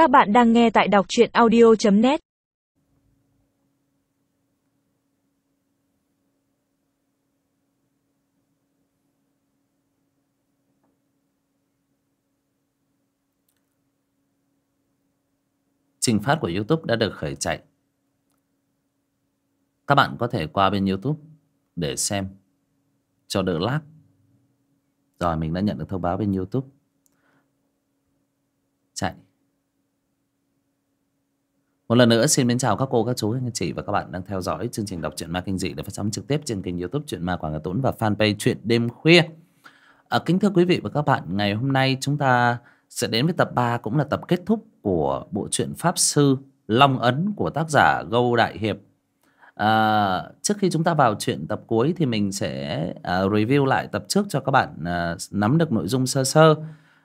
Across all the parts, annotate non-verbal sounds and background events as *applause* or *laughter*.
Các bạn đang nghe tại đọc truyện audio.net Trình phát của YouTube đã được khởi chạy. Các bạn có thể qua bên YouTube để xem cho đỡ lag. Rồi, mình đã nhận được thông báo bên YouTube. Chạy. Một lần nữa xin mến chào các cô, các chú, anh chị và các bạn đang theo dõi chương trình đọc truyện ma kinh dị được phát sóng trực tiếp trên kênh YouTube truyện ma Quảng Ngà Tốn và fanpage truyện đêm khuya. À, kính thưa quý vị và các bạn, ngày hôm nay chúng ta sẽ đến với tập 3 cũng là tập kết thúc của bộ truyện Pháp Sư Long Ấn của tác giả Gâu Đại Hiệp. À, trước khi chúng ta vào chuyện tập cuối thì mình sẽ à, review lại tập trước cho các bạn à, nắm được nội dung sơ sơ.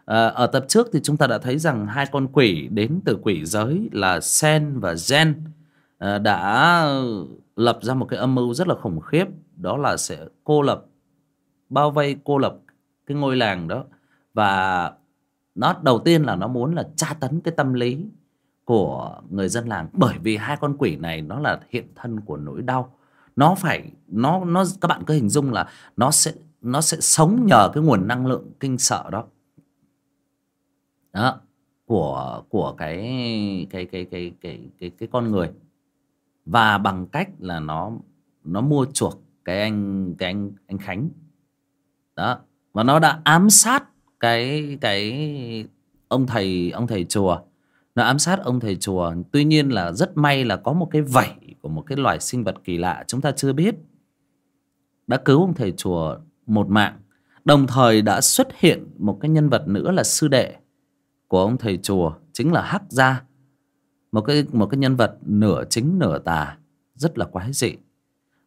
À, ở tập trước thì chúng ta đã thấy rằng hai con quỷ đến từ quỷ giới là Sen và Gen à, đã lập ra một cái âm mưu rất là khủng khiếp. Đó là sẽ cô lập bao vây cô lập cái ngôi làng đó. Và nó đầu tiên là nó muốn là tra tấn cái tâm lý của người dân làng. Bởi vì hai con quỷ này nó là hiện thân của nỗi đau. Nó phải nó nó các bạn cứ hình dung là nó sẽ nó sẽ sống nhờ cái nguồn năng lượng kinh sợ đó đó, của của cái cái cái cái cái cái cái con người. Và bằng cách là nó nó mua chuộc cái anh cái anh anh Khánh. Đó, và nó đã ám sát cái cái ông thầy ông thầy chùa. Nó ám sát ông thầy chùa. Tuy nhiên là rất may là có một cái vảy của một cái loài sinh vật kỳ lạ chúng ta chưa biết. Đã cứu ông thầy chùa một mạng. Đồng thời đã xuất hiện một cái nhân vật nữa là sư đệ của ông thầy chùa chính là hắc gia. Một cái một cái nhân vật nửa chính nửa tà, rất là quái dị.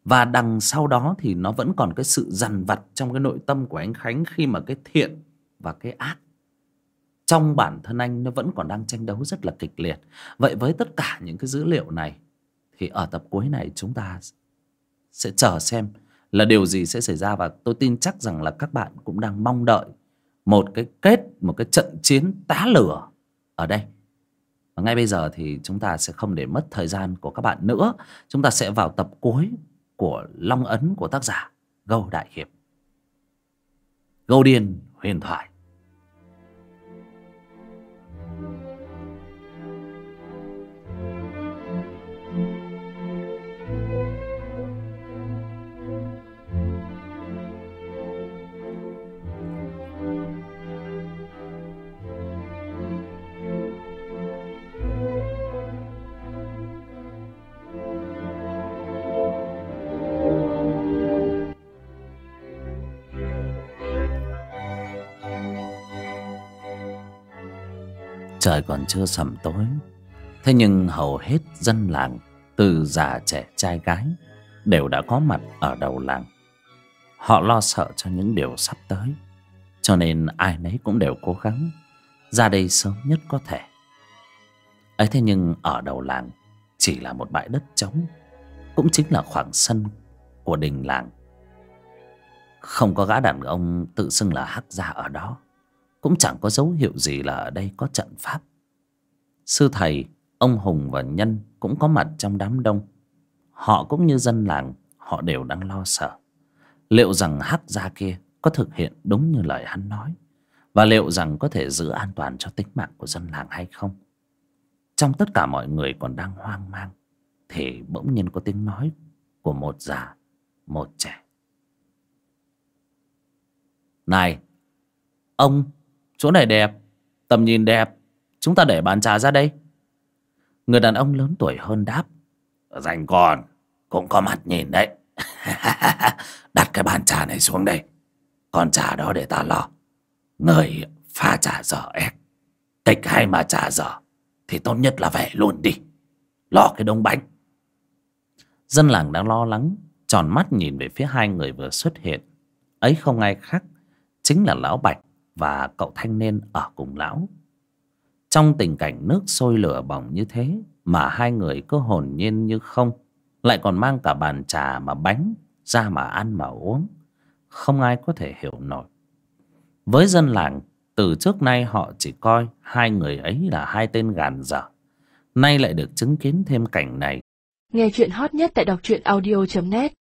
Và đằng sau đó thì nó vẫn còn cái sự dằn vặt trong cái nội tâm của anh khánh khi mà cái thiện và cái ác trong bản thân anh nó vẫn còn đang tranh đấu rất là kịch liệt. Vậy với tất cả những cái dữ liệu này thì ở tập cuối này chúng ta sẽ chờ xem là điều gì sẽ xảy ra. Và tôi tin chắc rằng là các bạn cũng đang mong đợi một cái kết, một cái trận chiến tá lửa ở đây. Và ngay bây giờ thì chúng ta sẽ không để mất thời gian của các bạn nữa. Chúng ta sẽ vào tập cuối của long ấn của tác giả gâu đại hiệp. Gâu điên huyền thoại. Trời còn chưa sầm tối. Thế nhưng hầu hết dân làng, từ già trẻ trai gái, đều đã có mặt ở đầu làng. Họ lo sợ cho những điều sắp tới, cho nên ai nấy cũng đều cố gắng, ra đây sớm nhất có thể. Ấy thế nhưng ở đầu làng, chỉ là một bãi đất trống, cũng chính là khoảng sân của đình làng. Không có gã đàn ông tự xưng là hắc gia ở đó cũng chẳng có dấu hiệu gì là ở đây có trận pháp. Sư thầy, ông hùng và nhân cũng có mặt trong đám đông. Họ cũng như dân làng, họ đều đang lo sợ. Liệu rằng hắc gia kia có thực hiện đúng như lời hắn nói? Và liệu rằng có thể giữ an toàn cho tính mạng của dân làng hay không? Trong tất cả mọi người còn đang hoang mang, thì bỗng nhiên có tiếng nói của một già, một trẻ. Này, ông chỗ này đẹp, tầm nhìn đẹp. Chúng ta để bàn trà ra đây. Người đàn ông lớn tuổi hơn đáp. Dành còn cũng có mặt nhìn đấy. *laughs* Đặt cái bàn trà này xuống đây. Còn trà đó để ta lo. Người pha trà dở ép. Kịch hay mà trà dở, thì tốt nhất là về luôn đi. Lo cái đống bánh. Dân làng đang lo lắng, tròn mắt nhìn về phía hai người vừa xuất hiện. Ấy không ai khác, chính là lão bạch và cậu thanh niên ở cùng lão. Trong tình cảnh nước sôi lửa bỏng như thế mà hai người cứ hồn nhiên như không, lại còn mang cả bàn trà mà bánh, ra mà ăn mà uống, không ai có thể hiểu nổi. Với dân làng, từ trước nay họ chỉ coi hai người ấy là hai tên gàn dở. Nay lại được chứng kiến thêm cảnh này. Nghe chuyện hot nhất tại đọc truyện audio net.